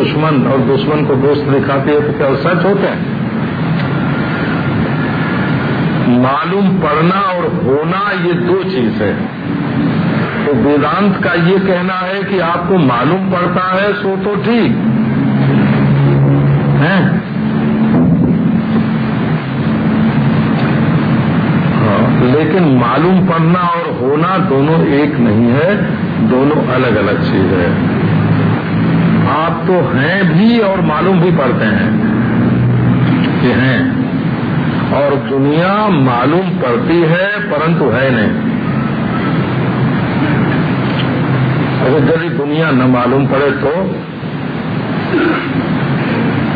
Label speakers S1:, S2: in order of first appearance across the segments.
S1: दुश्मन और दुश्मन को दोस्त दिखाती है तो क्या सच होते हैं? मालूम पड़ना और होना ये दो चीज़ है। तो वेदांत का ये कहना है कि आपको मालूम पड़ता है सो तो ठीक। है? हाँ, लेकिन मालूम पड़ना और होना दोनों एक नहीं है दोनों अलग अलग चीज़ है। आप तो हैं भी और मालूम भी पड़ते हैं कि हैं। और दुनिया मालूम पड़ती है, परंतु है नहीं। अगर यदि दुनिया न मालूम पड़े तो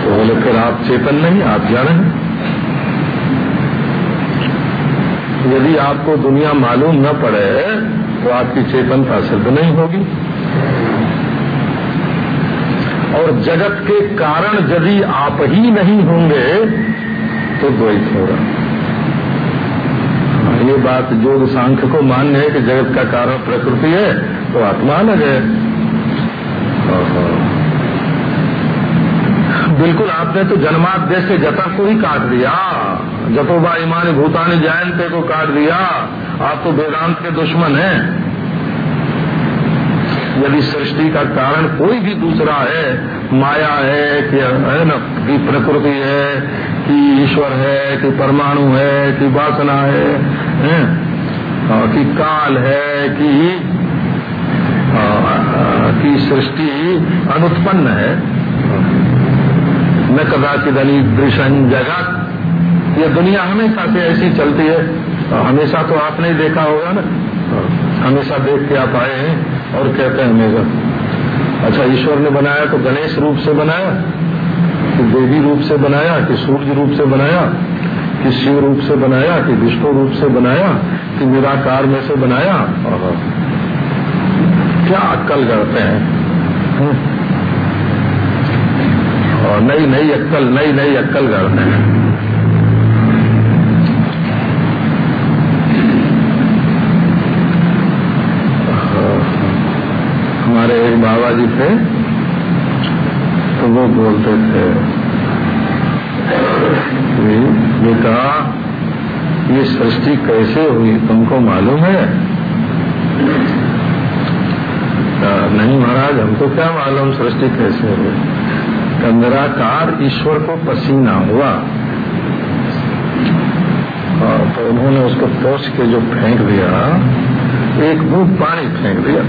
S1: तो बोले फिर आप चेतन नहीं, आप हैं। यदि आपको दुनिया मालूम न पड़े तो आपकी चेतनता सिद्ध नहीं होगी। और जगत के कारण यदि आप ही नहीं होंगे तो द्वैत होगा। ये बात योग सांख्य को मान्य है कि जगत का कारण प्रकृति है तो आत्मा अलग है। बिल्कुल आपने तो जन्माद्य से जता को ही काट दिया। जतोबा ईमान भूतानी जयंते को काट दिया। आप तो वेदांत के दुश्मन हैं। यदि सृष्टि का कारण कोई भी दूसरा है माया है कि है न कि प्रकृति है कि ईश्वर है कि परमाणु है कि वासना है, है? कि काल है कि की सृष्टि अनुत्पन्न है। न कदाचित दृशन जगत। ये दुनिया हमेशा से ऐसी चलती है। हमेशा तो आपने देखा होगा ना। हमेशा देख के आप आए हैं। और कहते हैं हमेशा अच्छा ईश्वर ने बनाया तो गणेश रूप से बनाया कि देवी रूप से बनाया, कि सूर्य रूप से बनाया, कि शिव रूप से बनाया, कि विष्णु रूप से बनाया, कि निराकार में से बनाया। क्या अक्कल करते हैं? और नई नई अक्कल नई नई अक्कल करते हैं। हमारे एक बाबा जी थे तो वो बोलते थे बेटा, ये सृष्टि कैसे हुई? तुमको मालूम है? नहीं महाराज, हमको क्या मालूम सृष्टि कैसे हुई? का निराकार ईश्वर को पसीना हुआ। तो उन्होंने उसको पोष के जो फेंक दिया, एक बूंद पानी फेंक दिया।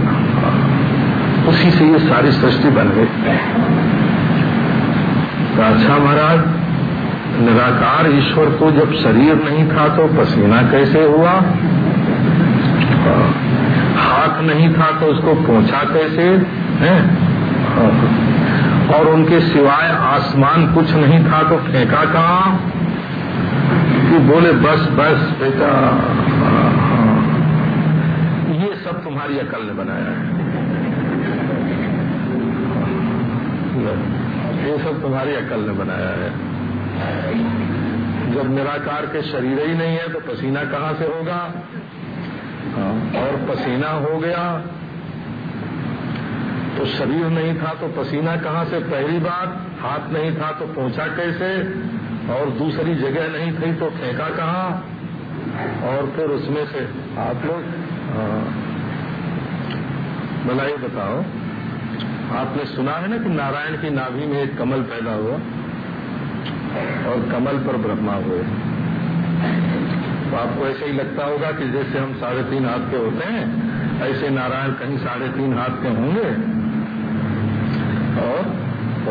S1: उसी से ये सारी सृष्टि बन गई। तो अच्छा महाराज, निराकार ईश्वर को जब शरीर नहीं था तो पसीना कैसे हुआ? हाथ नहीं था तो उसको पहुँचा कैसे? है? और उनके सिवाय आसमान कुछ नहीं था तो फेंका कहा? कि बोले, बस बस, बेटा ये सब तुम्हारी अकल ने बनाया है। ये सब तुम्हारी अकल ने बनाया है। जब निराकार के शरीर ही नहीं है तो पसीना कहाँ से होगा? और पसीना हो गया तो शरीर नहीं था तो पसीना कहाँ से? पहली बात, हाथ नहीं था तो पहुँचा कैसे? और दूसरी जगह नहीं थी तो फेंका कहाँ? और फिर उसमें से आप लोग भला ये बताओ। आपने सुना है ना कि नारायण की नाभि में एक कमल पैदा हुआ? और कमल पर ब्रह्मा हुए। तो आपको ऐसे ही लगता होगा कि जैसे हम साढ़े तीन हाथ के होते हैं, ऐसे नारायण कहीं साढ़े तीन हाथ के होंगे। और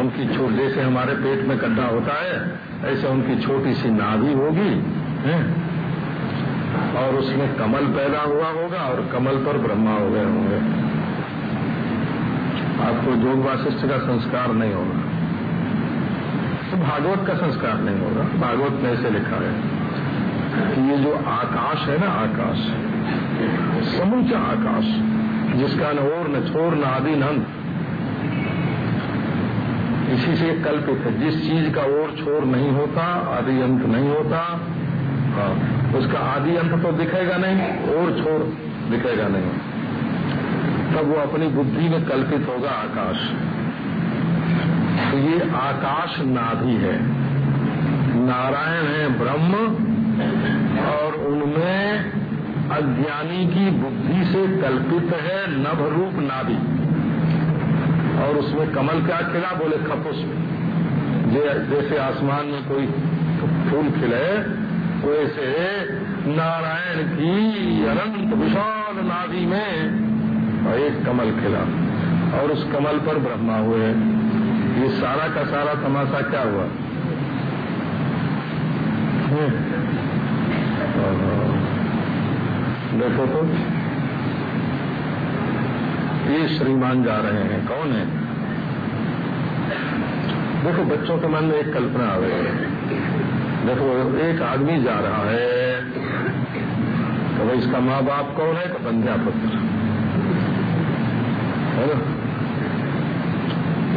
S1: उनकी छोट जैसे हमारे पेट में गड्ढा होता है, ऐसे उनकी छोटी सी नाभि होगी और उसमें कमल पैदा हुआ होगा और कमल पर ब्रह्मा हो गए होंगे। आपको योग वाशिष्ठ का संस्कार नहीं होगा। तो भागवत का संस्कार नहीं होगा। भागवत में ऐसे लिखा है कि ये जो आकाश है ना आकाश समूचा आकाश जिसका न ओर न छोर न आदि न अंत इसी से कल्पित है। जिस चीज़ का ओर छोर नहीं होता आदि अंत नहीं होता हाँ, उसका आदि अंत तो दिखेगा नहीं और छोर दिखेगा नहीं। तब वो अपनी बुद्धि में कल्पित होगा आकाश। तो ये आकाश नाभि है। नारायण है ब्रह्म, और उनमें अज्ञानी की बुद्धि से कल्पित है नभ रूप नाभि। और उसमें कमल क्या खिला बोले खपुष्प जैसे आसमान में कोई फूल खिले, वैसे नारायण की अनंत विशाल नाभि में एक कमल खिला। और उस कमल पर ब्रह्मा हुए। ये सारा का सारा तमाशा क्या हुआ? देखो तो। ये श्रीमान जा रहे हैं। कौन है? देखो, बच्चों के मन में एक कल्पना आ रही है। देखो, एक आदमी जा रहा है। तो इसका माँ बाप कौन है? तो बंध्या पुत्र। ना?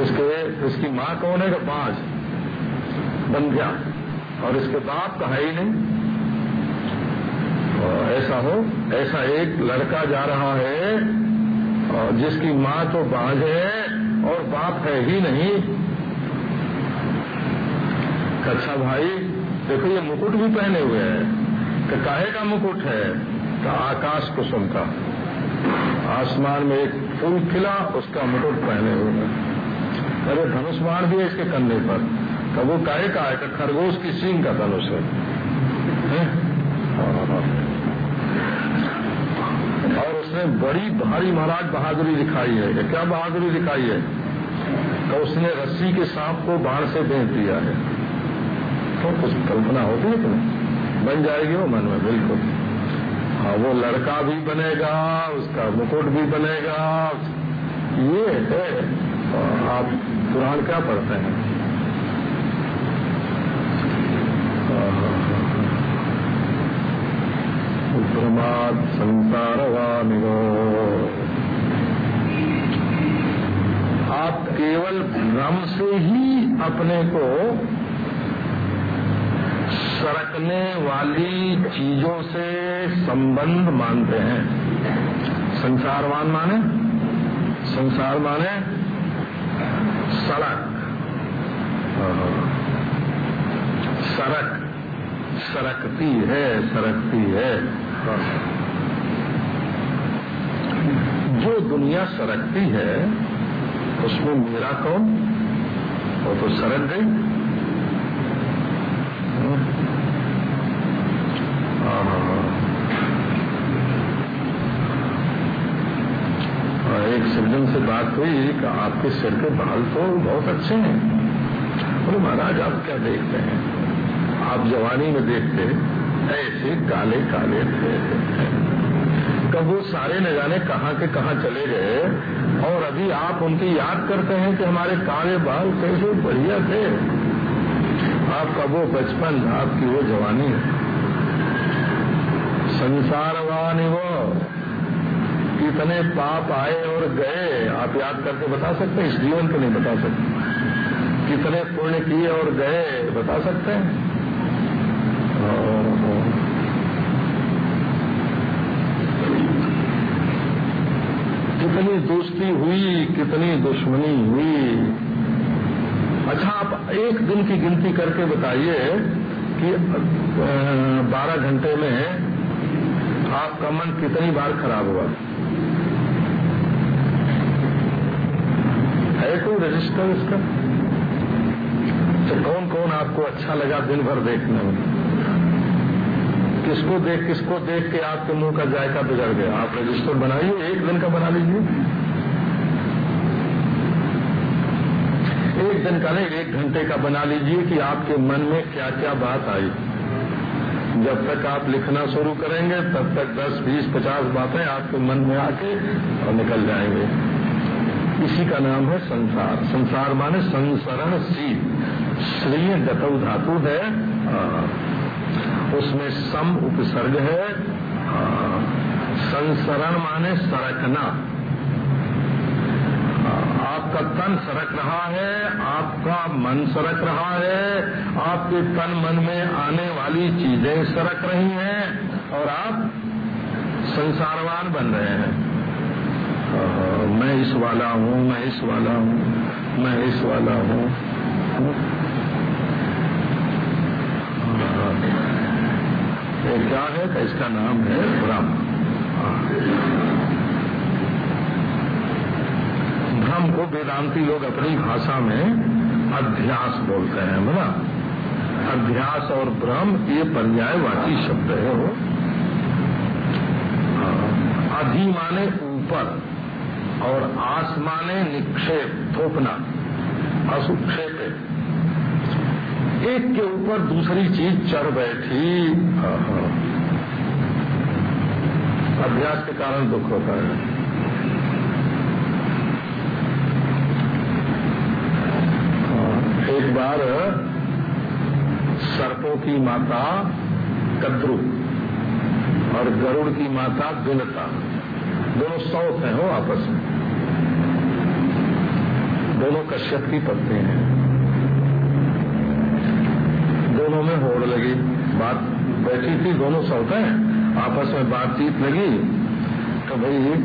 S1: इसके इसकी माँ कौन है? तो पाँच बंध्या और इसके बाप का है ही नहीं। ऐसा हो, ऐसा एक लड़का जा रहा है, और जिसकी माँ तो बाज है, और बाप है ही नहीं। अच्छा भाई, देखो ये मुकुट भी पहने हुए हैं। कि काहे का मुकुट है का आकाश कुसुम का आसमान में एक फूल खिला, उसका मुकुट पहने हुए हैं। अरे धनुष मार है इसके कंधे पर। तो वो काहे का है खरगोश की सींग का धनुष है? और उसने बड़ी भारी महाराज बहादुरी दिखाई है। क्या बहादुरी दिखाई है? तो उसने रस्सी के सांप को बाढ़ से बेच दिया है। तो कुछ कल्पना होती है तुम्हें? बन जाएगी वो मन में, बिल्कुल। वो लड़का भी बनेगा, उसका मुकुट भी बनेगा। ये है, आप पुराण क्या पढ़ते हैं? प्रमाद संसारवानिगो आप केवल भ्रम से ही अपने को सरकने वाली चीज़ों से संबंध मानते हैं। संसारवान माने? संसार माने सड़क। सड़क। सरकती है सरकती है। जो दुनिया सरकती है, उसमें मेरा कौन? वो तो सरक गई। एक सज्जन से बात हुई कि आपके सिर के बाल तो बहुत अच्छे हैं। बोले, महाराज, आप क्या देखते हैं? आप जवानी में देखते, ऐसे काले काले थे कब वो सारे न जाने कहाँ के कहाँ चले गए, और अभी आप उनकी याद करते हैं कि हमारे काले बाल कैसे बढ़िया थे। आपका वो बचपन आपकी वो जवानी संसारवानी वो, कितने पाप आए और गए, आप याद करके बता सकते हैं? इस जीवन को नहीं बता सकते। कितने पुण्य किए और गए, बता सकते हैं? कितनी दोस्ती हुई, कितनी दुश्मनी हुई अच्छा आप एक दिन की गिनती करके बताइए कि बारह घंटे में आपका मन कितनी बार खराब हुआ? है कोई रजिस्टर इसका तो कौन कौन आपको अच्छा लगा दिन भर देखने में? किसको देख किसको देख के आपके मुँह का जायका बिगड़ गया? आप रजिस्टर बनाइए, एक दिन का बना लीजिए। एक दिन का नहीं एक घंटे का बना लीजिए कि आपके मन में क्या क्या बात आई। जब तक आप लिखना शुरू करेंगे तब तक 10, 20, 50 बातें आपके मन में आके और निकल जाएँगे। इसी का नाम है संसार। संसार माने संसरण सी श्री गतव धातु है उसमें सम उपसर्ग है संसरण माने सरकना। आपका तन सरक रहा है, आपका मन सरक रहा है, आपके तन मन में आने वाली चीज़ें सरक रही हैं और आप संसारवान बन रहे हैं। मैं इस वाला हूँ, मैं इस वाला हूँ, मैं इस वाला हूँ। क्या है? इसका नाम है ब्रह्म। भ्रम को वेदांती लोग अपनी भाषा में अध्यास बोलते हैं बोला अध्यास और भ्रम ये पर्यायवाची शब्द है वो। अधि माने ऊपर और आस माने निक्षेप, थोपना, असुक्षेप। एक के ऊपर दूसरी चीज़ चढ़ बैठी। अभ्यास के कारण दुख होता है। बार सर्पों की माता कद्रु और गरुड़ की माता बिनता दोनों सौत हैं, हो आपस में। दोनों कश्यप की पत्नी हैं। दोनों में होड़ लगी, बात बैठी थी, दोनों सौते हैं। आपस में बातचीत लगी तो भाई,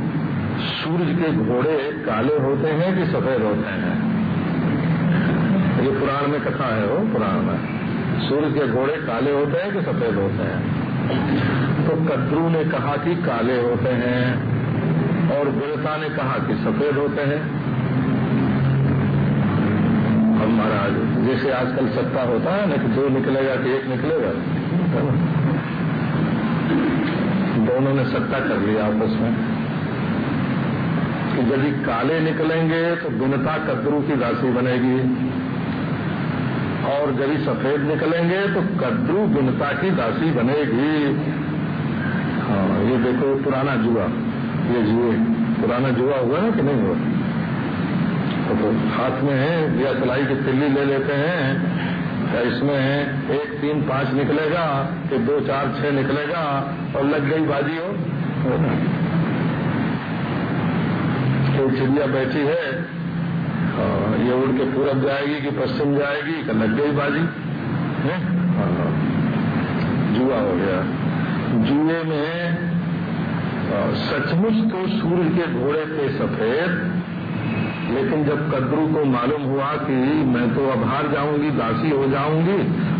S1: सूरज के घोड़े काले होते हैं कि सफ़ेद होते हैं? ये पुराण में कथा है वो, पुराण में। सूर्य के घोड़े काले होते हैं कि सफ़ेद होते हैं? तो कद्रू ने कहा कि काले होते हैं और गुरता ने कहा कि सफ़ेद होते हैं। अब महाराज, जैसे आजकल सत्ता होता है ना कि दो निकलेगा कि एक निकलेगा। दोनों ने सत्ता कर लिया आपस में। कि यदि काले निकलेंगे तो गुणता कद्रू की राशि बनेगी। और जब सफ़ेद निकलेंगे तो कद्रू बिनता की दासी बनेगी। हाँ ये देखो पुराना जुआ ये जुए। पुराना जुआ हुआ ना कि नहीं हुआ? तो, तो हाथ में है या सिलाई की तिल्ली ले लेते हैं या इसमें एक तीन पाँच निकलेगा कि दो चार छह निकलेगा और लग गई बाजी हो तो चिड़िया बैठी है ये उड़ के पूरब जाएगी कि पश्चिम जाएगी, कि लग गई बाजी जुआ हो गया। जुए में सचमुच तो सूर्य के घोड़े थे सफ़ेद, लेकिन जब कद्रू को मालूम हुआ कि मैं तो अब हार जाऊँगी, दासी हो जाऊँगी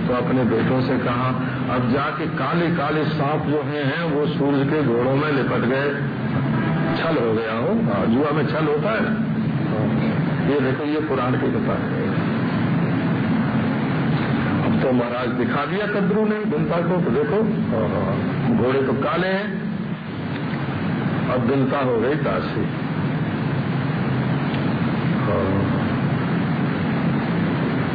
S1: तो अपने बेटों से कहा, अब जाके काले काले सांप जो हैं हैं, वो सूर्य के घोड़ों में लिपट गए। छल हो गया हो, जुआ में छल होता है। ये देखो, ये पुराण की कथा है। अब तो महाराज दिखा दिया कद्रू ने बिनता को तो देखो। घोड़े तो काले हैं, अब बिनता हो गई दासी।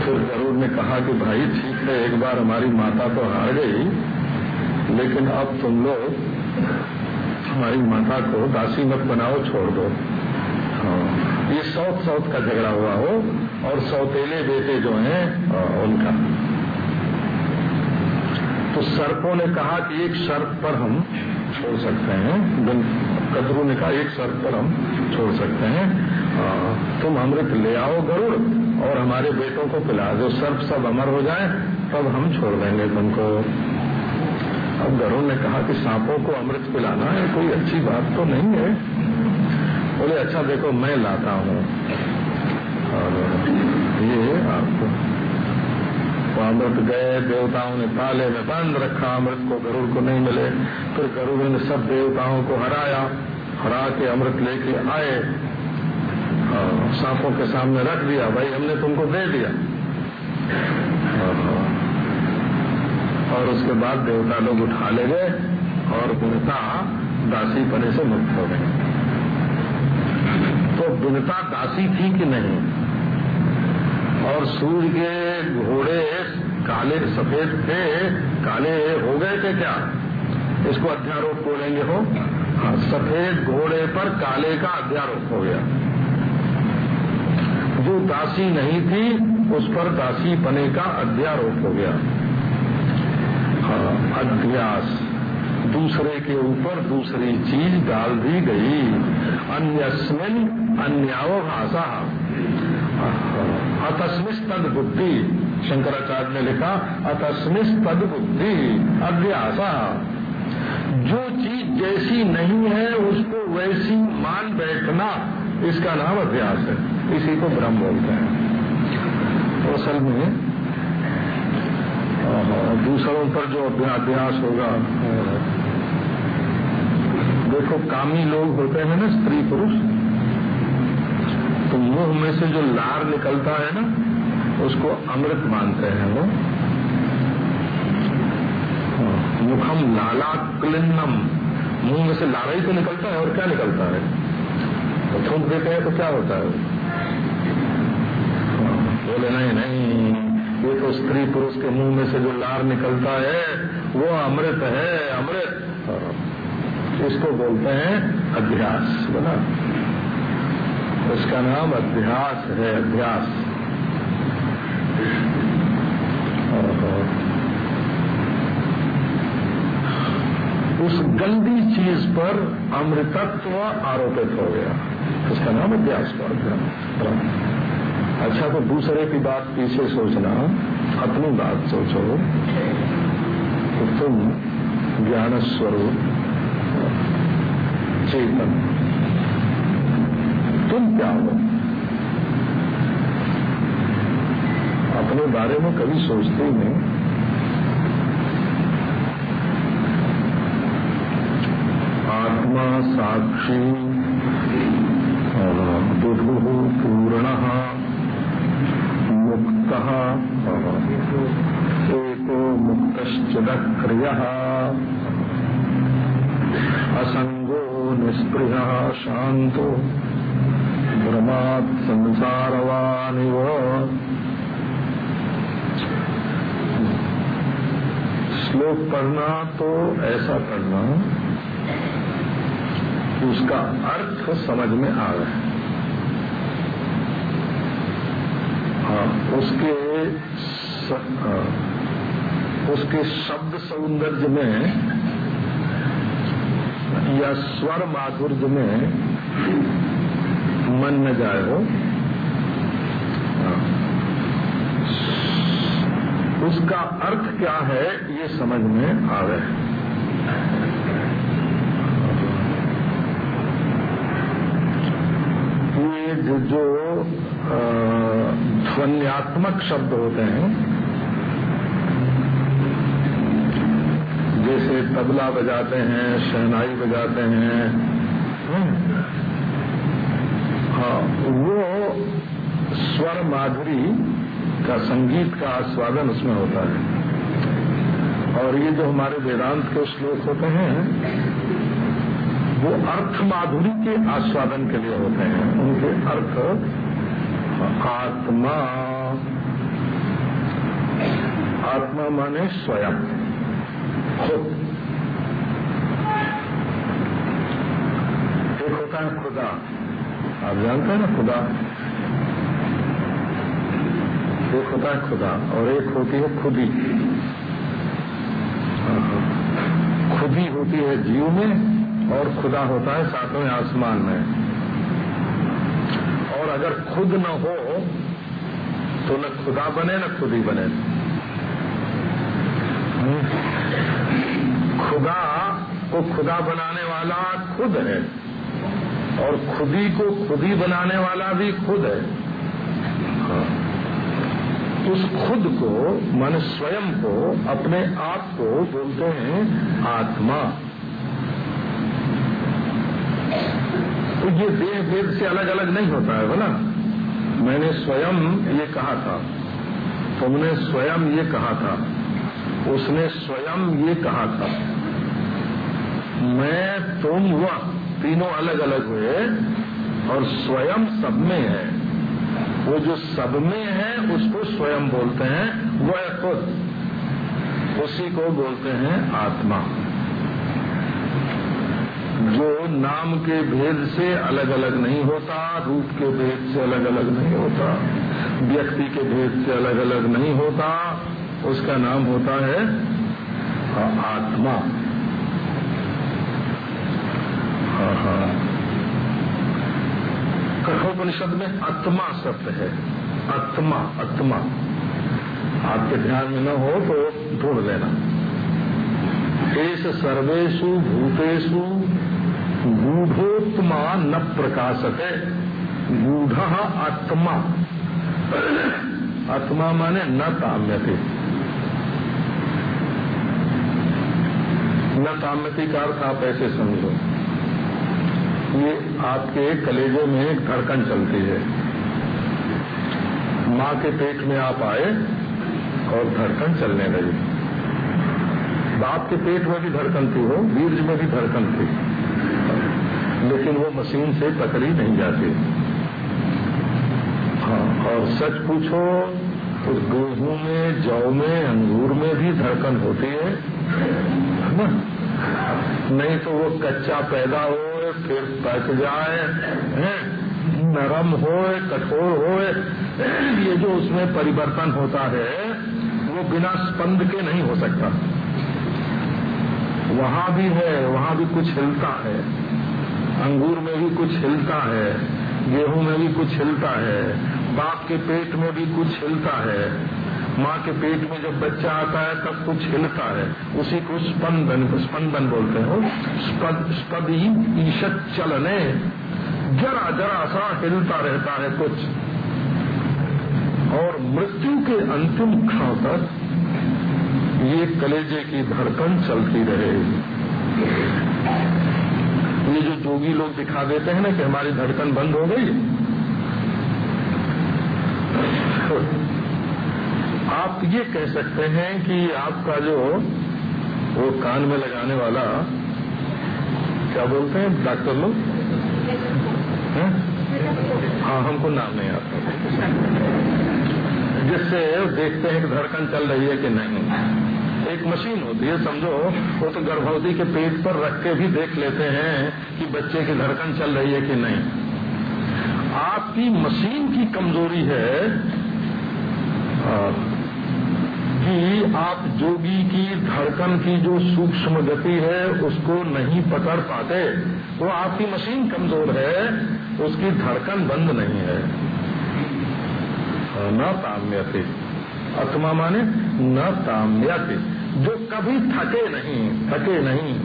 S1: फिर गरुड़ ने कहा कि भाई, ठीक है, एक बार हमारी माता तो हार गई, लेकिन अब तुम लोग हमारी माता को दासी मत बनाओ, छोड़ दो। ये सौत सौत का झगड़ा हुआ हो, और सौतेले बेटे जो हैं उनका। तो सर्पों ने कहा कि एक शर्त पर हम छोड़ सकते हैं। कदरू ने कहा, एक शर्त पर हम छोड़ सकते हैं। तुम अमृत ले आओ गरुड़, और हमारे बेटों को पिला दो। सर्प सब अमर हो जाए, तब हम छोड़ देंगे तुमको। अब गरुड़ ने कहा कि सांपों को अमृत पिलाना है, कोई अच्छी बात तो नहीं है। बोले अच्छा देखो, मैं लाता हूँ। और ये आपको अमृत गए, देवताओं ने ताले में बंद रखा, अमृत को गरुड़ को नहीं मिले। फिर गरुड़ ने सब देवताओं को हराया, हरा के अमृत लेके आए सांपों के सामने रख दिया, भाई, हमने तुमको दे दिया। और उसके बाद देवता लोग उठा ले गए, और गुणता दासी पने से मुक्त हो गए। तो बिनता दासी थी कि नहीं? और सूर्य के घोड़े काले, सफ़ेद थे, काले हो गए थे क्या? इसको अध्यारोप बोलेंगे हो? हाँ सफ़ेद घोड़े पर काले का अध्यारोप हो गया। जो दासी नहीं थी, उस पर दासी पने का अध्यारोप हो गया। हाँ अध्यास। दूसरे के ऊपर दूसरी चीज़ डाल दी गई। अन्यस्मिन अन्याव भाषा अतस्मिस तद बुद्धि शंकराचार्य ने लिखा अतस्मिस तद बुद्धि अध्यासा जो चीज़ जैसी नहीं है, उसको वैसी मान बैठना, इसका नाम अभ्यास है। इसी को ब्रह्म बोलते हैं। असल में दूसरों पर जो अभ्यास होगा देखो, कामी लोग होते हैं ना, स्त्री पुरुष। तो मुँह में से जो लार निकलता है ना, उसको अमृत मानते हैं वो। मुखम लाला क्लिन्नम मुँह में से लाला ही तो निकलता है, और क्या निकलता है? तो थूक देते हैं तो क्या होता है, बोले, नहीं नहीं, ये तो स्त्री पुरुष के मुँह में से जो लार निकलता है, वो अमृत है, अमृत। इसको बोलते हैं अध्यास बोला उसका नाम अभ्यास है, अभ्यास। उस गंदी चीज़ पर अमृतत्व आरोपित हो गया। उसका नाम अभ्यास पर अच्छा तो दूसरे की बात पीछे सोचना। अपनी बात सोचो। तो तुम ज्ञान स्वरूप चेतन। तुम क्या हो? अपने बारे में कभी सोचते ही नहीं। आत्मा साक्षी बुधु पूर्ण, मुक्त एको मुक्तश्चिदक्रिय असंगो निष्पृह शांतो ब्रह्मात् संसारवानिव। श्लोक पढ़ना तो ऐसा पढ़ना उसका अर्थ समझ में आ रहा है उसके स, हाँ, उसके शब्द सौंदर्य में या स्वर माधुर्य में मन न जाए हो हाँ। उसका अर्थ क्या है ये समझ में आ रहे ये जो, जो ध्वन्यात्मक शब्द होते हैं तबला बजाते हैं, शहनाई बजाते हैं। हाँ वो स्वर माधुरी का संगीत का आस्वादन उसमें होता है। और ये जो हमारे वेदांत के श्लोक होते हैं, वो अर्थ माधुरी के आस्वादन के लिए होते हैं। उनके अर्थ, आत्मा आत्मा माने स्वयं, खुद एक होता है खुदा। आप जानते हैं ना खुदा? एक होता है खुदा और एक होती है खुदी। खुदी होती है जीव में और खुदा होता है सातवें आसमान में। और अगर खुद न हो तो न खुदा बने, न खुदी बने। खुदा को खुदा बनाने वाला खुद है। और खुदी को खुदी बनाने वाला भी खुद है। हाँ। उस खुद को, मन स्वयं को, अपने आप को बोलते हैं आत्मा। तो ये देह भेद से अलग अलग नहीं होता है बोला मैंने स्वयं ये कहा था। तुमने स्वयं ये कहा था। उसने स्वयं ये कहा था। मैं, तुम, वह। तीनों अलग अलग हुए और स्वयं सब में है। वो जो सब में है, उसको स्वयं बोलते हैं, वह खुद। उसी को बोलते हैं आत्मा। जो नाम के भेद से अलग अलग नहीं होता, रूप के भेद से अलग अलग नहीं होता, व्यक्ति के भेद से अलग अलग नहीं होता, उसका नाम होता है, आत्मा हाँ हाँ कठोपनिषद में आत्मा शब्द है। आत्मा आत्मा। आपके ध्यान में न हो तो ढूंढ लेना। एस सर्वेशु भूतेषु गूढ़ोत्मा न प्रकाशते। गूढ़ आत्मा। आत्मा माने न ताम्यति। न ताम्यति का अर्थ आप ऐसे समझो। ये आपके कलेजे में एक धड़कन चलती है। माँ के पेट में आप आए और धड़कन चलने लगी। बाप के पेट में भी धड़कन थी, वो बीर्ज में भी धड़कन थी। लेकिन वो मशीन से पकड़ी नहीं जाती। हाँ और सच पूछो तो गेहूँ में, जौ में, अंगूर में भी धड़कन होती है ना? नहीं तो वो कच्चा पैदा हो फिर पक जाए? नरम हो कठोर हो ये जो उसमें परिवर्तन होता है, वो बिना स्पंद के नहीं हो सकता। वहाँ भी है, वहाँ भी कुछ हिलता है। अंगूर में भी कुछ हिलता है, गेहूँ में भी कुछ हिलता है बाप के पेट में भी कुछ हिलता है। माँ के पेट में जब बच्चा आता है, तब कुछ हिलता है। उसी को स्पंदन स्पंदन बोलते हो। स्पद ईशत चलने। जरा जरा सा हिलता रहता है कुछ। और मृत्यु के अंतिम क्षण तक ये कलेजे की धड़कन चलती रहेगी। ये जो जोगी लोग दिखा देते हैं ना कि हमारी धड़कन बंद हो गई। आप ये कह सकते हैं कि आपका जो वो कान में लगाने वाला, क्या बोलते हैं, डॉक्टर लोग? हाँ? हमको नाम नहीं आता। जिससे देखते हैं कि धड़कन चल रही है कि नहीं। एक मशीन होती है, समझो, वो तो गर्भवती के पेट पर रख के भी देख लेते हैं कि बच्चे की धड़कन चल रही है कि नहीं। आपकी मशीन की कमज़ोरी है कि आप जोगी की, धड़कन की जो सूक्ष्म गति है, उसको नहीं पकड़ पाते। वो आपकी मशीन कमज़ोर है, उसकी धड़कन बंद नहीं है। न ताम्यते। आत्मा माने न ताम्यते। जो कभी थके नहीं थके नहीं।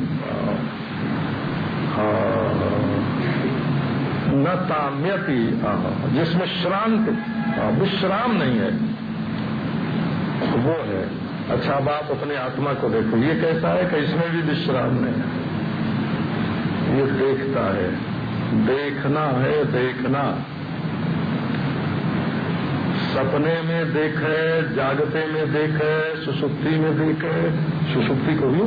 S1: न ताम्यति। जिसमें श्रांत विश्राम नहीं है। वो है। अच्छा अब आप अपने आत्मा को देखो। ये कैसा है कि इसमें भी विश्राम नहीं है। ये देखता है। देखना है, देखना। सपने में देखे, जागते में देखे, सुसुप्ति में देखे। सुसुप्ति को भी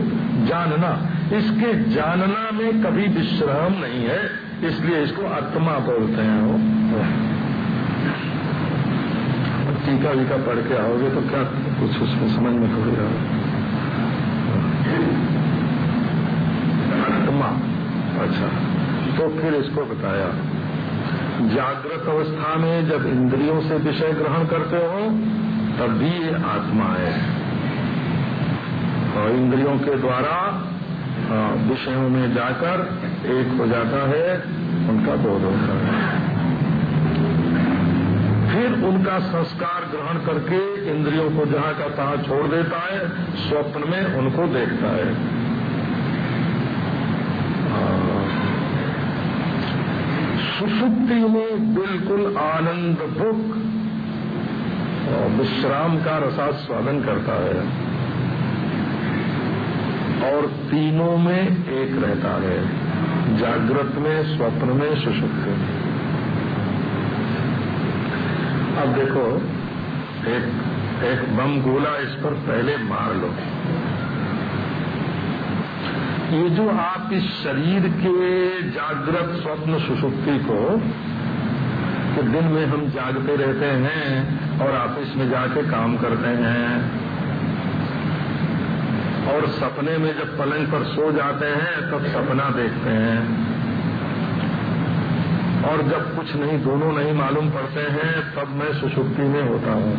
S1: जानना। इसके जानना में कभी विश्राम नहीं है, इसलिए इसको आत्मा बोलते हैं वो। टीका वीका पढ़ के आओगे तो क्या कुछ उसमें समझ में थोड़ी आत्मा अच्छा। तो फिर इसको बताया। जागृत अवस्था में जब इंद्रियों से विषय ग्रहण करते हो, तब भी ये आत्मा है। और इंद्रियों के द्वारा विषयों में जाकर एक हो जाता है, उनका बोध होता है। फिर उनका संस्कार ग्रहण करके इंद्रियों को जहाँ का तहां छोड़ देता है, स्वप्न में उनको देखता है। सुषुप्ति में बिल्कुल आनंद भुक विश्राम का रसा रसास्वादन करता है। और तीनों में एक रहता है, जागृत में, स्वप्न में सुषुप्ति में अब देखो, एक एक बम गोला इस पर पहले मार लो। ये जो आप इस शरीर के जागृत स्वप्न सुसुप्ति को, कि दिन में हम जागते रहते हैं और ऑफ़िस में जाके काम करते हैं, और सपने में जब पलंग पर सो जाते हैं, तब सपना देखते हैं। और जब कुछ नहीं दोनों नहीं मालूम पड़ते हैं तब मैं सुषुप्ति में होता हूँ।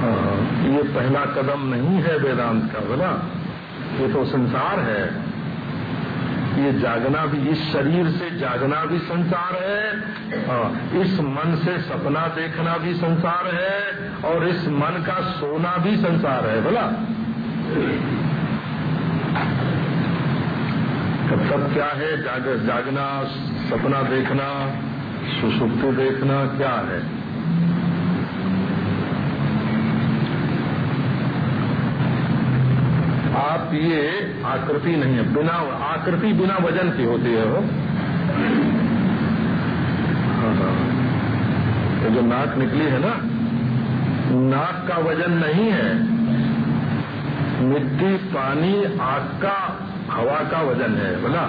S1: हाँ, ये पहला कदम नहीं है वेदांत का बोला। ये तो संसार है। ये जागना भी इस शरीर से जागना भी संसार है हाँ, इस मन से सपना देखना भी संसार है और इस मन का सोना भी संसार है बोला। तब सब क्या है? जाग, जागना सपना देखना सुसुप्ति देखना क्या है? आप ये आकृति नहीं है बिना आकृति बिना वज़न की होती है वो। तो जो नाक निकली है ना नाक का वज़न नहीं है। मिट्टी पानी आग का हवा का वज़न है, बोला।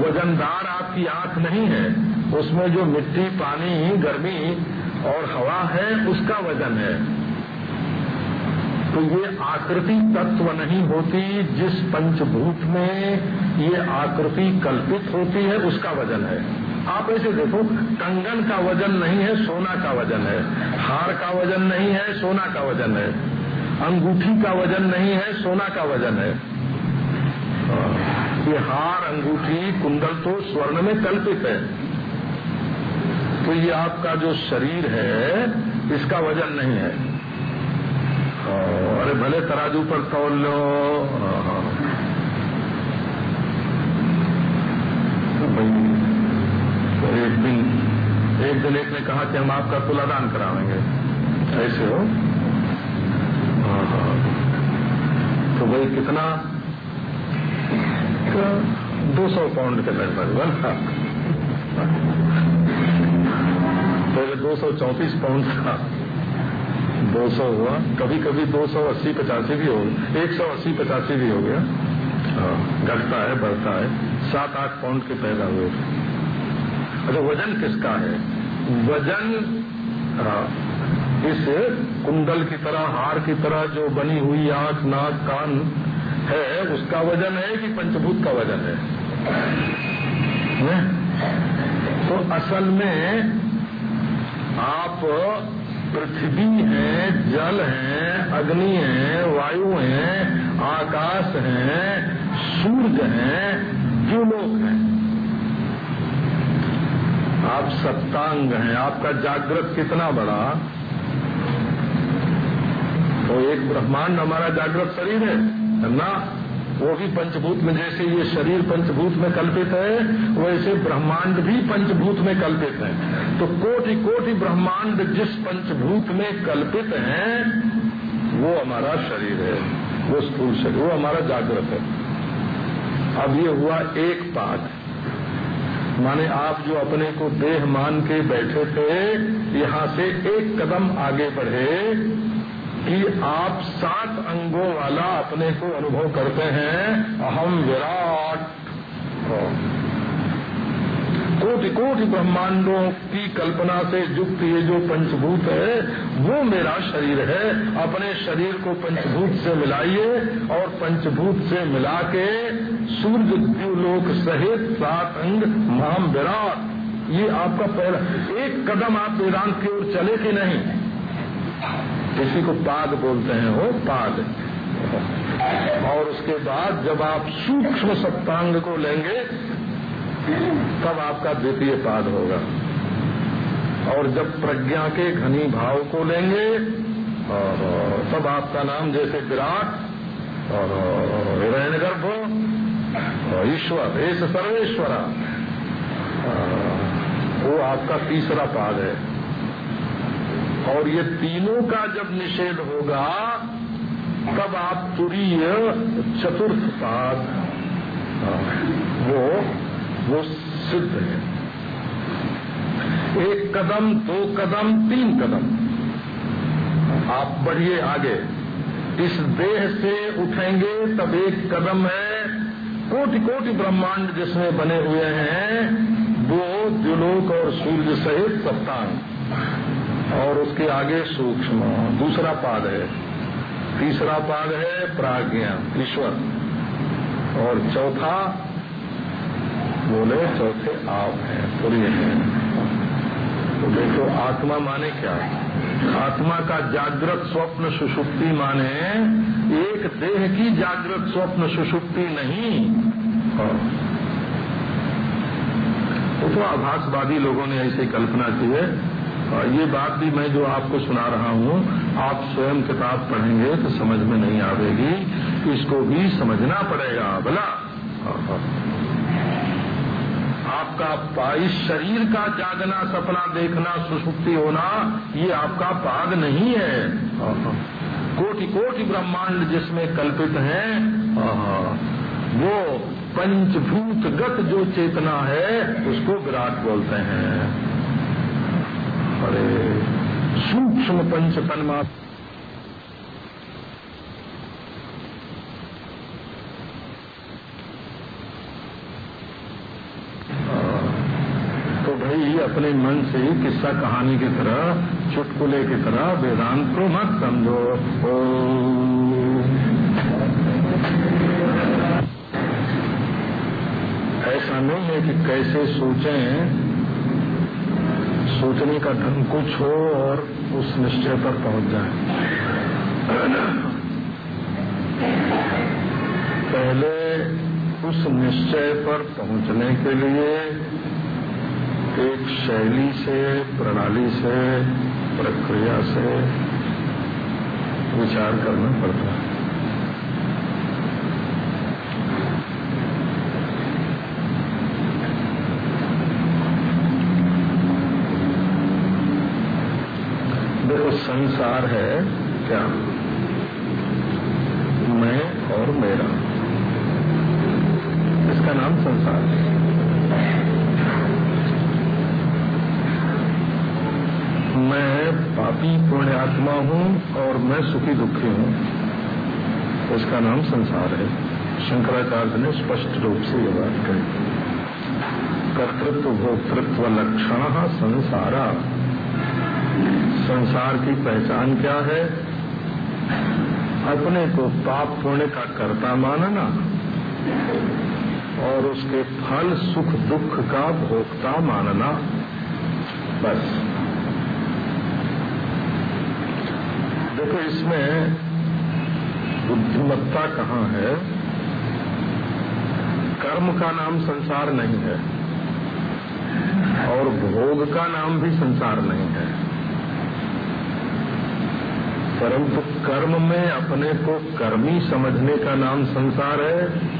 S1: वजनदार आपकी आँख नहीं है, उसमें जो मिट्टी, पानी, गर्मी और हवा है, उसका वज़न है। तो ये आकृति तत्व नहीं होती, जिस पंचभूत में ये आकृति कल्पित होती है, उसका वज़न है। आप ऐसे देखो, कंगन का वज़न नहीं है, सोना का वज़न है। हार का वज़न नहीं है, सोना का वज़न है। अंगूठी का वज़न नहीं है, सोना का वज़न है। ये हार, अंगूठी, कुंडल तो स्वर्ण में कल्पित है। तो ये आपका जो शरीर है, इसका वज़न नहीं है। अरे भले तराजू पर तोल लो। तो एक दिन एक दिन एक ने कहा कि हम आपका तुलादान करावेंगे। ऐसे हो। तो भाई कितना दो सौ पाउंड के लगभग बना पहले दो सौ चौंतीस पाउंड था। दो सौ हुआ। कभी कभी दो सौ अस्सी पचासी भी हो गया एक सौ अस्सी पचासी भी हो गया। हाँ, घटता है बढ़ता है। सात आठ पाउंड के पैदा हुए। अच्छा वज़न किसका है? वज़न हाँ, इस कुंडल की तरह हार की तरह जो बनी हुई आँख नाक कान है उसका वज़न है कि पंचभूत का वज़न है, है? तो असल में आप पृथ्वी है जल है अग्नि है वायु है आकाश है सूर्य है द्युलोक है। आप सप्तांग हैं। आपका जागृत कितना बड़ा? तो एक ब्रह्मांड हमारा जागृत शरीर है ना? वो भी पंचभूत में, जैसे ये शरीर पंचभूत में कल्पित है, वैसे ब्रह्मांड भी पंचभूत में कल्पित है। तो कोटि कोटि ब्रह्मांड जिस पंचभूत में कल्पित है, वो हमारा शरीर है, वो स्थूल शरीर, वो हमारा जागृत है। अब ये हुआ एक पाठ। माने आप जो अपने को देह मान के बैठे थे, यहाँ से एक कदम आगे बढ़े कि आप सात अंगों वाला अपने को अनुभव करते हैं। अहम विराट। कोटि कोटि ब्रह्मांडों की कल्पना से युक्त ये जो पंचभूत है, वो मेरा शरीर है। अपने शरीर को पंचभूत से मिलाइए और पंचभूत से मिला के सूर्य द्यूलोक सहित सात अंग महाम विराट। ये आपका पहला एक कदम आप वेदांत की ओर चले कि नहीं? इसी को पाद बोलते हैं, वो पाद। और उसके बाद जब आप सूक्ष्म सप्तांग को लेंगे, तब आपका द्वितीय पाद होगा। और जब प्रज्ञा के घनी भाव को लेंगे तब आपका नाम जैसे विराट, और हिरण गर्भ ईश्वर, ऐसे सर्वेश्वरा। वो आपका तीसरा पाद है। और ये तीनों का जब निषेध होगा, तब आप तुरीय चतुर्थ पाद वो वो सिद्ध है। एक कदम, दो कदम, तीन कदम। आप बढ़िए आगे। इस देह से उठेंगे, तब एक कदम है कोटि कोटि ब्रह्मांड जिसमें बने हुए हैं वो द्युलोक और सूर्य सहित सप्तांग। और उसके आगे सूक्ष्म, दूसरा पाद है। तीसरा पाद है प्राज्ञा, ईश्वर। और चौथा, बोले, चौथे आप हैं पूरी हैं। तो देखो, आत्मा माने क्या? आत्मा का जागृत स्वप्न सुषुप्ति माने एक देह की जागृत स्वप्न सुषुप्ति नहीं। वो तो आभासवादी लोगों ने ऐसी कल्पना की है। ये बात भी मैं जो आपको सुना रहा हूँ, आप स्वयं किताब पढ़ेंगे तो समझ में नहीं आवेगी, इसको भी समझना पड़ेगा, बोला। आपका इस शरीर का जागना, सपना देखना, सुसुप्ति होना, ये आपका पाद नहीं है। कोटि कोटि ब्रह्मांड जिसमें कल्पित है, वो पंचभूत गत जो चेतना है, उसको विराट बोलते हैं। अरे सूक्ष्म पंच तन्मात्र अपने मन से ही किस्सा कहानी की तरह, चुटकुले की तरह वेदांत को मत समझो। ऐसा नहीं है कि कैसे सोचें सोचने का ढंग कुछ हो और उस निश्चय पर पहुँच जाए। पहले उस निश्चय पर पहुँचने के लिए एक शैली से, प्रणाली से, प्रक्रिया से विचार करना पड़ता है देखो संसार है क्या? मैं और मेरा। इसका नाम संसार है। मैं पापी पुण्यात्मा हूँ और मैं सुखी दुखी हूँ। उसका नाम संसार है। शंकराचार्य ने स्पष्ट रूप से ये बात कही। कर्तृत्व, भोक्तृत्व लक्षण संसारा। संसार की पहचान क्या है? अपने को पाप पुण्य का कर्ता मानना और उसके फल, सुख, दुख का भोक्ता मानना। बस। देखो, इसमें बुद्धिमत्ता कहाँ है? कर्म का नाम संसार नहीं है और भोग का नाम भी संसार नहीं है। परंतु कर्म में अपने को कर्मी समझने का नाम संसार है,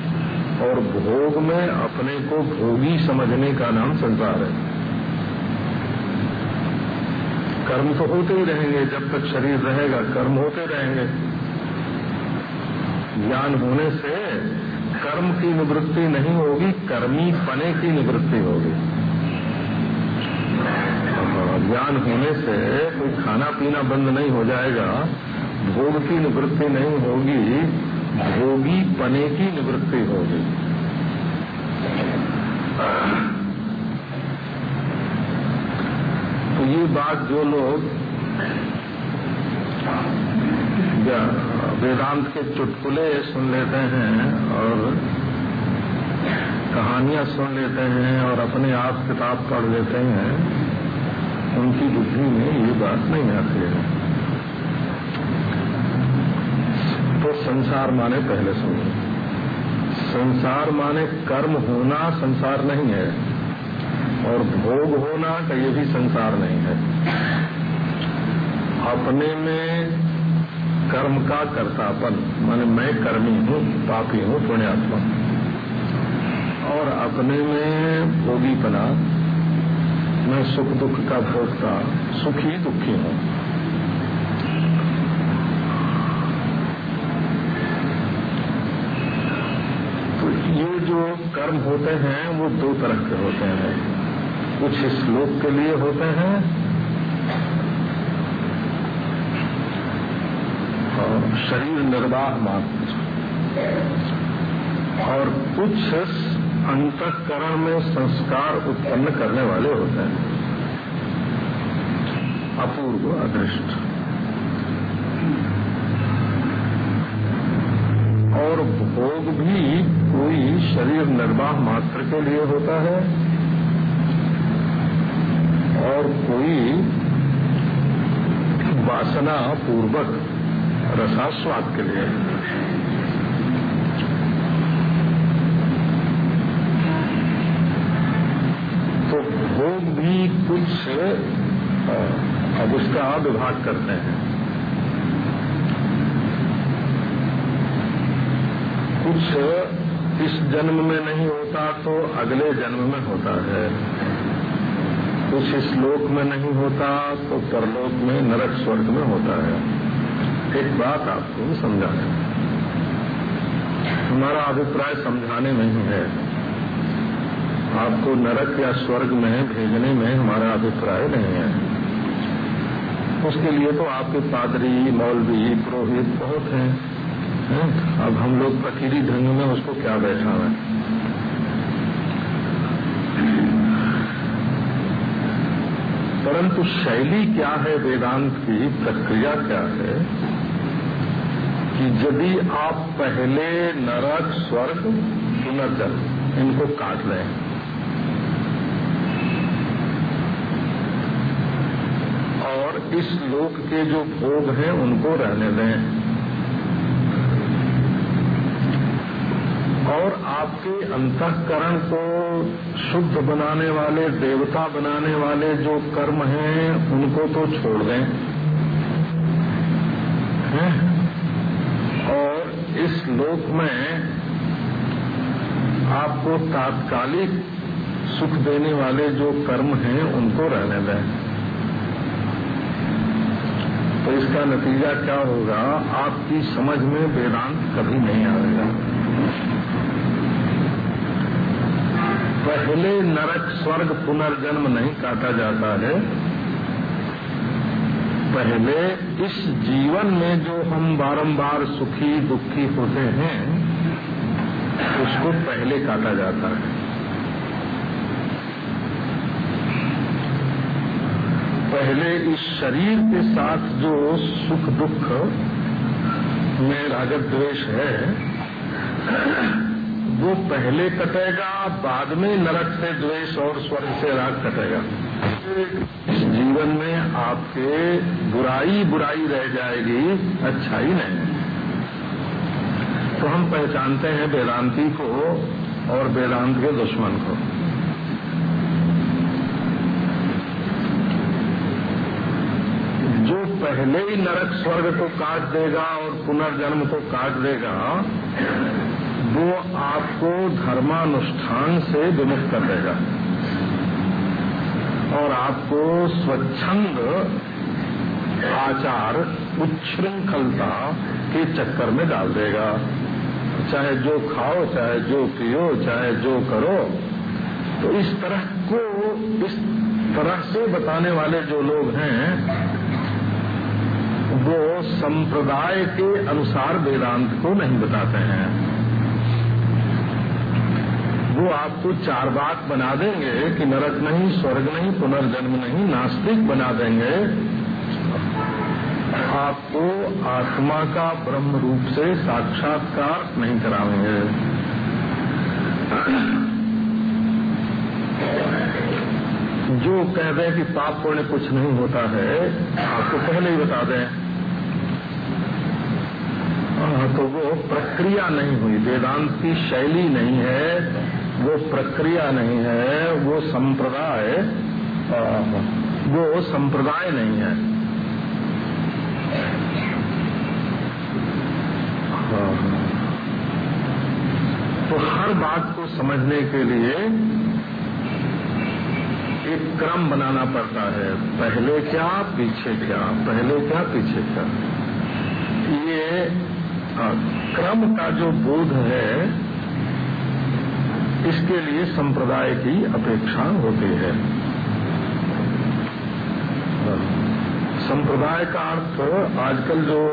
S1: और भोग में अपने को भोगी समझने का नाम संसार है। कर्म तो होते ही रहेंगे, जब तक शरीर रहेगा, कर्म होते रहेंगे। ज्ञान होने से कर्म की निवृत्ति नहीं होगी, कर्मी पने की निवृत्ति होगी। ज्ञान होने से कोई खाना पीना बंद नहीं हो जाएगा, भोग की निवृत्ति नहीं होगी, भोगी पने की निवृत्ति होगी। तो ये बात जो लोग वेदांत के चुटकुले सुन लेते हैं और कहानियाँ सुन लेते हैं और अपने आप किताब पढ़ लेते हैं उनकी बुद्धि में ये बात नहीं आती है। तो संसार माने पहले सुनो संसार माने कर्म होना संसार नहीं है, और भोग होना का ये भी संसार नहीं है। अपने में कर्म का कर्तापन, माने मैं कर्मी हूँ, पापी हूँ, पुण्यात्मा। और अपने में भोगीपना मैं सुख दुख का भोगता सुखी दुखी हूँ। तो ये जो कर्म होते हैं, वो दो तरह के होते हैं। कुछ श्लोक के लिए होते हैं, और शरीर निर्वाह मात्र। और कुछ अंतकरण में संस्कार उत्पन्न करने वाले होते हैं। अपूर्व अदृष्ट। और भोग भी कोई शरीर निर्वाह मात्र के लिए होता है। और कोई वासना पूर्वक रसास्वाद के लिए। तो भोग भी कुछ अब उसका विभाग करते हैं। कुछ इस जन्म में नहीं होता तो अगले जन्म में होता है। कुछ इस लोक में नहीं होता तो परलोक में, नरक स्वर्ग में होता है। एक बात आपको समझाने हमारा अभिप्राय समझाने में ही है। आपको नरक या स्वर्ग में भेजने में हमारा अभिप्राय नहीं है। उसके लिए तो आपके पादरी, मौलवी, पुरोहित बहुत हैं। है? अब हम लोग फकीरी ढंग में उसको क्या बैठा है? परंतु शैली क्या है, वेदांत की, प्रक्रिया क्या है? कि यदि आप पहले नरक, स्वर्ग पुनर्जन्म इनको काट लें। इस लोक के जो भोग हैं, उनको रहने दें। और आपके अंतकरण को शुद्ध बनाने वाले, देवता बनाने वाले जो कर्म हैं, उनको तो छोड़ दें। हैं? और इस लोक में आपको तात्कालिक सुख देने वाले जो कर्म हैं, उनको रहने दें। तो इसका नतीजा क्या होगा? आपकी समझ में वेदांत कभी नहीं आएगा। पहले नरक स्वर्ग पुनर्जन्म नहीं काटा जाता है। पहले इस जीवन में जो हम बारंबार सुखी दुखी होते हैं, उसको पहले काटा जाता है। पहले इस शरीर के साथ जो सुख दुख में रागत द्वेष है, वो पहले कटेगा, बाद में नरक से द्वेष और स्वर्ग से राग कटेगा। इस जीवन में आपके बुराई बुराई रह जाएगी अच्छाई नहीं। तो हम पहचानते हैं वेदांती को और वेदांत के दुश्मन को जो पहले ही नरक स्वर्ग को काट देगा और पुनर्जन्म को काट देगा, वो आपको धर्मानुष्ठान से विमुक्त कर देगा। और आपको स्वच्छंद आचार उच्छृंखलता के चक्कर में डाल देगा। चाहे जो खाओ, चाहे जो पियो, चाहे जो करो तो इस तरह को, इस तरह से बताने वाले जो लोग हैं वो संप्रदाय के अनुसार वेदांत को नहीं बताते हैं। वो आपको चार बात बना देंगे कि नरक नहीं, स्वर्ग नहीं, पुनर्जन्म नहीं, नास्तिक बना देंगे। आपको आत्मा का ब्रह्म रूप से साक्षात्कार नहीं करावेंगे जो कह दें कि पाप पुण्य कुछ नहीं होता है, आपको पहले ही बता दें। तो वो प्रक्रिया नहीं हुई। वेदांत की शैली नहीं है, वो प्रक्रिया नहीं है, वो संप्रदाय वो संप्रदाय नहीं है। तो हर बात को समझने के लिए एक क्रम बनाना पड़ता है। पहले क्या, पीछे क्या, पहले क्या, पीछे क्या। ये क्रम का जो बोध है, इसके लिए संप्रदाय की अपेक्षा होती है। संप्रदाय का अर्थ आजकल जो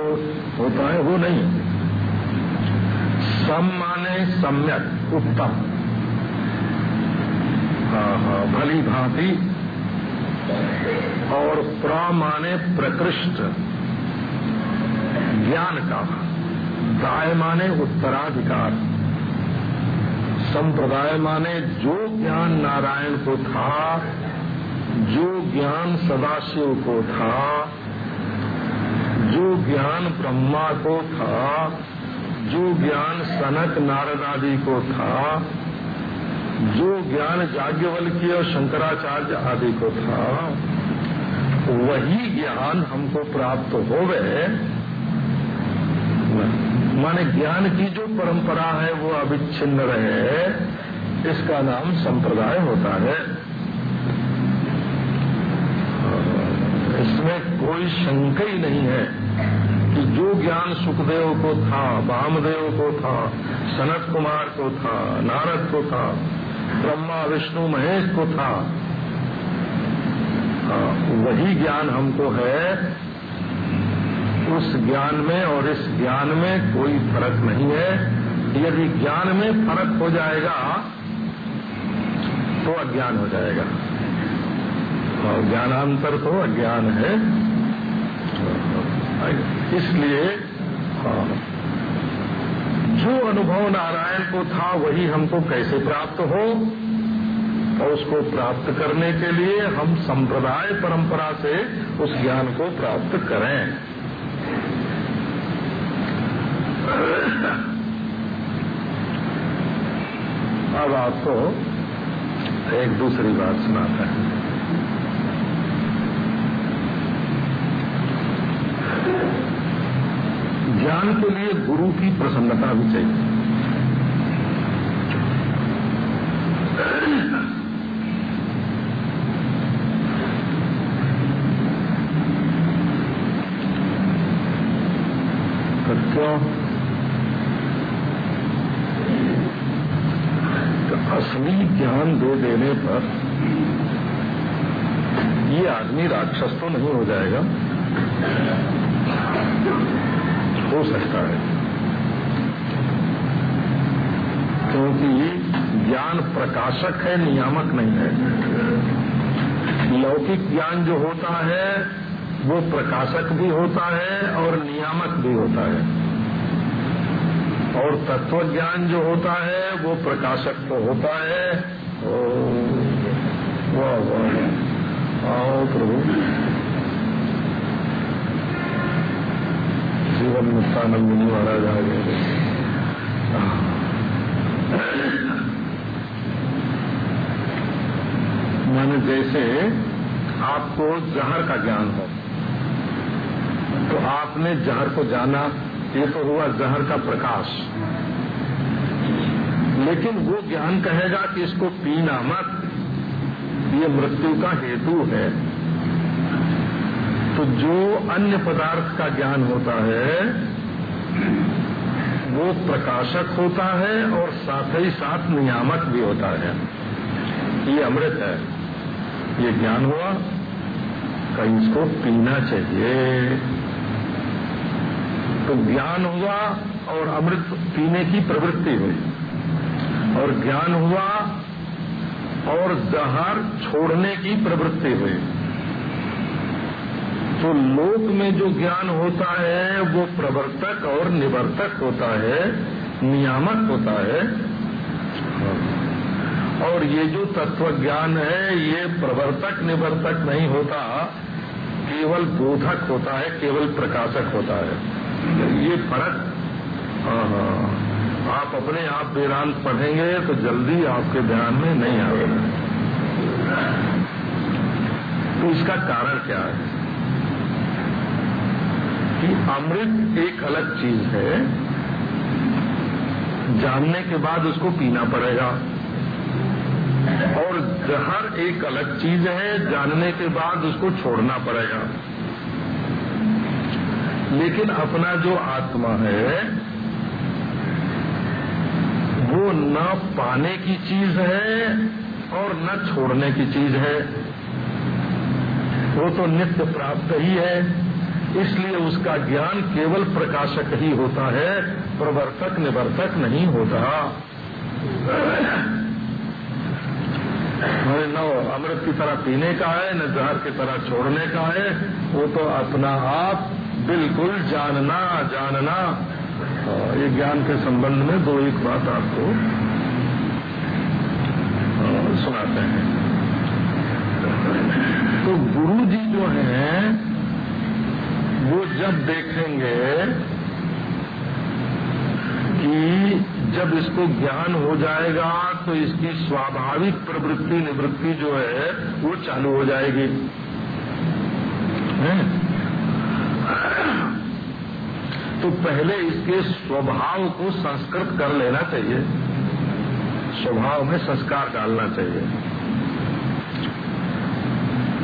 S1: होता है, वो नहीं। सम माने सम्यक, उत्तम। हाँ हाँ भली भांति। और प्रा माने प्रकृष्ट। ज्ञान का। दाय माने उत्तराधिकार। संप्रदाय माने जो ज्ञान नारायण को था, जो ज्ञान सदाशिव को था, जो ज्ञान ब्रह्मा को था, जो ज्ञान सनक नारद आदि को था, जो ज्ञान जाग्ञवल्की और शंकराचार्य आदि को था, वही ज्ञान हमको प्राप्त हो गए माने ज्ञान की जो परंपरा है वो अविच्छिन्न रहे इसका नाम संप्रदाय होता है। इसमें कोई शंका ही नहीं है कि जो ज्ञान सुखदेव को था वामदेव को था सनत कुमार को था नारद को था ब्रह्मा विष्णु महेश को था हाँ, वही ज्ञान हमको है उस ज्ञान में और इस ज्ञान में कोई फ़र्क नहीं है। यदि ज्ञान में फ़र्क हो जाएगा तो अज्ञान हो जाएगा। और ज्ञानांतर तो अज्ञान है। इसलिए, जो अनुभव नारायण को था, वही हमको कैसे प्राप्त हो? और उसको प्राप्त करने के लिए हम संप्रदाय परंपरा से उस ज्ञान को प्राप्त करें। अब आपको एक दूसरी बात सुनाता है। ज्ञान के लिए गुरु की प्रसन्नता भी चाहिए। तो क्यों तो असली ज्ञान दे देने पर ये आदमी राक्षस तो नहीं हो जाएगा? हो सकता है। क्योंकि ज्ञान प्रकाशक है, नियामक नहीं है। लौकिक ज्ञान जो होता है, वो प्रकाशक भी होता है और नियामक भी होता है। और तत्व ज्ञान जो होता है, वो प्रकाशक तो होता है। वाह वाह। आओ प्रभु। जीवन मुक्तानंदिनी महाराज आ गए। मैंने जैसे आपको जहर का ज्ञान हो तो आपने जहर को जाना ये तो हुआ जहर का प्रकाश। लेकिन वो ज्ञान कहेगा कि इसको पीना मत, ये मृत्यु का हेतु है। तो जो अन्य पदार्थ का ज्ञान होता है, वो प्रकाशक होता है और साथ ही साथ नियामक भी होता है। ये अमृत है। ये ज्ञान हुआ कहीं इसको पीना चाहिए। तो ज्ञान हुआ और अमृत पीने की प्रवृत्ति हुई। और ज्ञान हुआ और जहर छोड़ने की प्रवृत्ति हुई। तो लोक में जो ज्ञान होता है, वो प्रवर्तक और निवर्तक होता है, नियामक होता है। और ये जो तत्व ज्ञान है, ये प्रवर्तक निवर्तक नहीं होता, केवल बोधक होता है, केवल प्रकाशक होता है। ये फ़र्क। हाँ हाँ। आप अपने आप वेदांत पढ़ेंगे तो जल्दी आपके ध्यान में नहीं आएगा। तो इसका कारण क्या है? कि अमृत एक अलग चीज़ है। जानने के बाद उसको पीना पड़ेगा। और जहर एक अलग चीज़ है, जानने के बाद उसको छोड़ना पड़ेगा। लेकिन अपना जो आत्मा है, वो न पाने की चीज़ है और न छोड़ने की चीज़ है। वो तो नित्य प्राप्त ही है, इसलिए उसका ज्ञान केवल प्रकाशक ही होता है, प्रवर्तक निवर्तक नहीं होता। न, अमृत की तरह पीने का है, न जहर की तरह छोड़ने का है, वो तो अपना आप बिल्कुल जानना जानना। ये ज्ञान के संबंध में दो एक बात आपको सुनाते हैं। तो गुरु जी जो हैं, वो जब देखेंगे कि जब इसको ज्ञान हो जाएगा तो इसकी स्वाभाविक प्रवृत्ति, निवृत्ति जो है, वो चालू हो जाएगी। है? तो पहले इसके स्वभाव को संस्कृत कर लेना चाहिए। स्वभाव में संस्कार डालना चाहिए।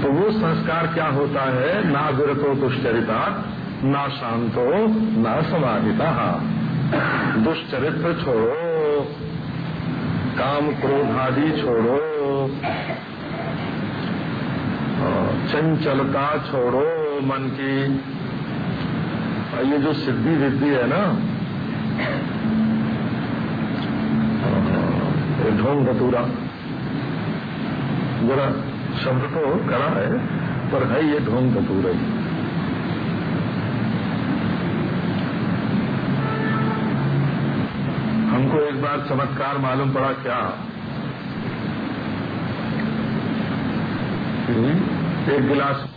S1: तो वो संस्कार क्या होता है? ना विरतो दुष्चरिता, ना शांतो, ना समाहिता। दुष्चरित्र छोड़ो, काम क्रोध आदि छोड़ो चंचलता छोड़ो मन की। ये जो सिद्धि विद्धि है ना ढोंग धतूरा जरा शब्द तो कड़ा है, पर है ये ढोंग धतूरा ही हमको एक बार चमत्कार मालूम पड़ा क्या? एक गिलास